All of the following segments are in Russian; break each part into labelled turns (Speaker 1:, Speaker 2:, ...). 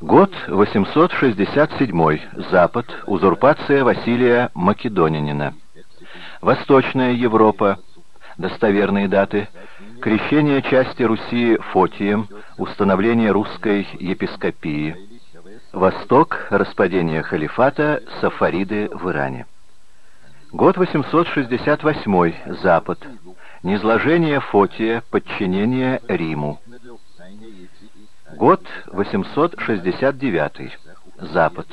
Speaker 1: Год 867. Запад. Узурпация Василия Македонянина. Восточная Европа. Достоверные даты. Крещение части Руси Фотием. Установление русской епископии. Восток. Распадение халифата. Сафариды в Иране. Год 868. Запад. Низложение Фотия. Подчинение Риму. Год 869. Запад.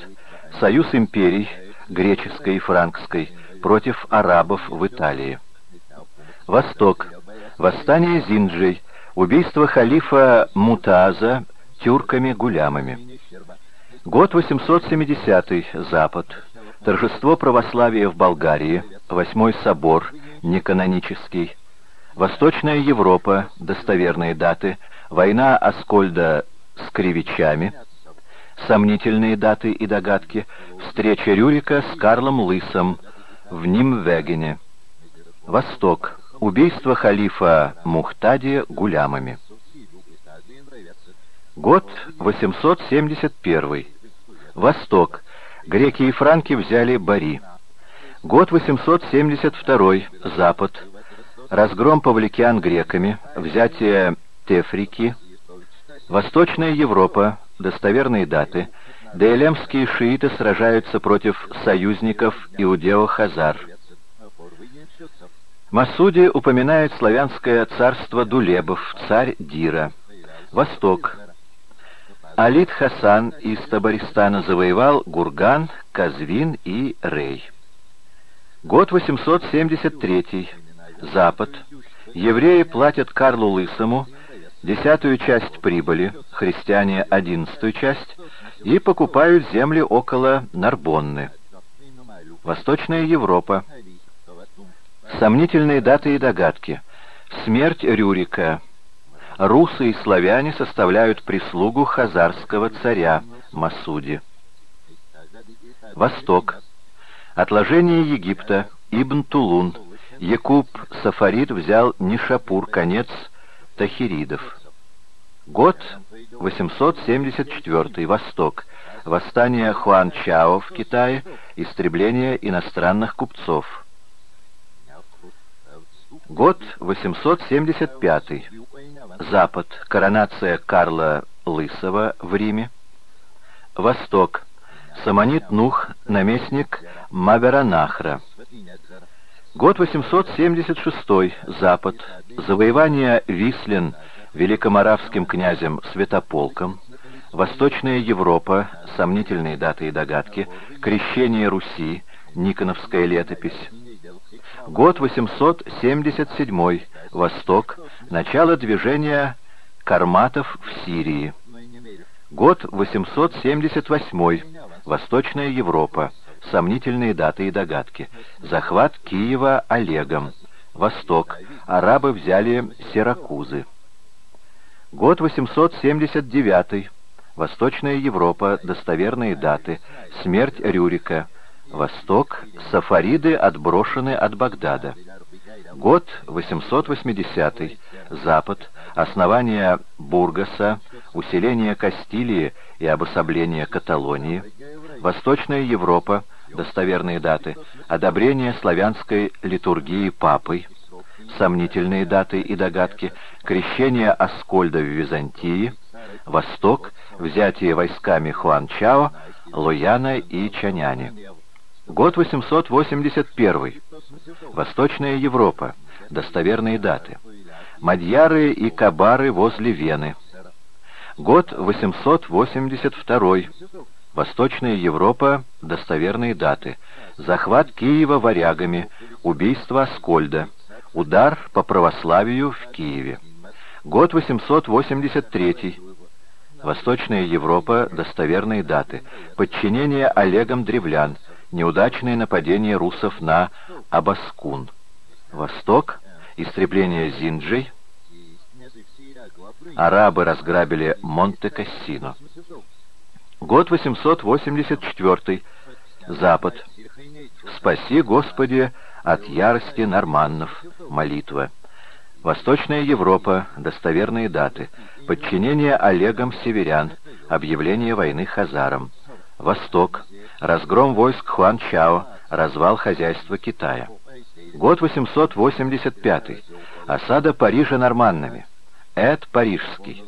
Speaker 1: Союз империй, греческой и франкской, против арабов в Италии. Восток. Восстание Зинджей. Убийство халифа Мутаза тюрками-гулямами. Год 870. Запад. Торжество православия в Болгарии. Восьмой собор. Неканонический. Восточная Европа. Достоверные даты. Война Аскольда с Кривичами, сомнительные даты и догадки, встреча Рюрика с Карлом Лысом в Нимвегене, Восток, убийство халифа Мухтади гулямами. Год 871. Восток. Греки и франки взяли Бари. Год 872. Запад. Разгром павликян греками, взятие Тефрики, Восточная Европа, достоверные даты, Дейлемские шииты сражаются против союзников Иудео-Хазар. Масуди упоминает славянское царство Дулебов, царь Дира. Восток. Алит Хасан из Табаристана завоевал Гурган, Казвин и Рей. Год 873. Запад. Евреи платят Карлу Лысому десятую часть прибыли, христиане — одиннадцатую часть, и покупают земли около Нарбонны. Восточная Европа. Сомнительные даты и догадки. Смерть Рюрика. Русы и славяне составляют прислугу хазарского царя Масуди. Восток. Отложение Египта. Ибн Тулун. Якуб Сафарид взял Нишапур, конец Тахиридов. Год 874. Восток. Восстание Хуан Чао в Китае. Истребление иностранных купцов. Год 875. Запад. Коронация Карла Лысого в Риме. Восток. Самонит Нух, наместник Маверанахра. Год 876. Запад. Завоевание Вислин великоморавским князем Святополком. Восточная Европа. Сомнительные даты и догадки. Крещение Руси. Никоновская летопись. Год 877. Восток. Начало движения карматов в Сирии. Год 878. Восточная Европа. Сомнительные даты и догадки. Захват Киева Олегом. Восток. Арабы взяли Сиракузы. Год 879. Восточная Европа. Достоверные даты. Смерть Рюрика. Восток. Сафариды отброшены от Багдада. Год 880. Запад. Основание Бургаса. Усиление Кастилии и обособление Каталонии. Восточная Европа достоверные даты, одобрение славянской литургии папой, сомнительные даты и догадки, крещение Аскольда в Византии, Восток, взятие войсками Хуанчао, Лояна и Чаняне. Год 881. Восточная Европа. Достоверные даты. Мадьяры и Кабары возле Вены. Год 882. Восточная Европа, достоверные даты. Захват Киева варягами, убийство Аскольда, удар по православию в Киеве. Год 883. Восточная Европа, достоверные даты. Подчинение Олегом древлян, неудачное нападение русов на Абаскун. Восток, истребление Зинджей. Арабы разграбили Монте-Кассино. Год 884. Запад. «Спаси, Господи, от ярости норманнов». Молитва. Восточная Европа. Достоверные даты. Подчинение Олегом северян. Объявление войны хазарам. Восток. Разгром войск Хуан Чао. Развал хозяйства Китая. Год 885. Осада Парижа норманнами. Эд Парижский.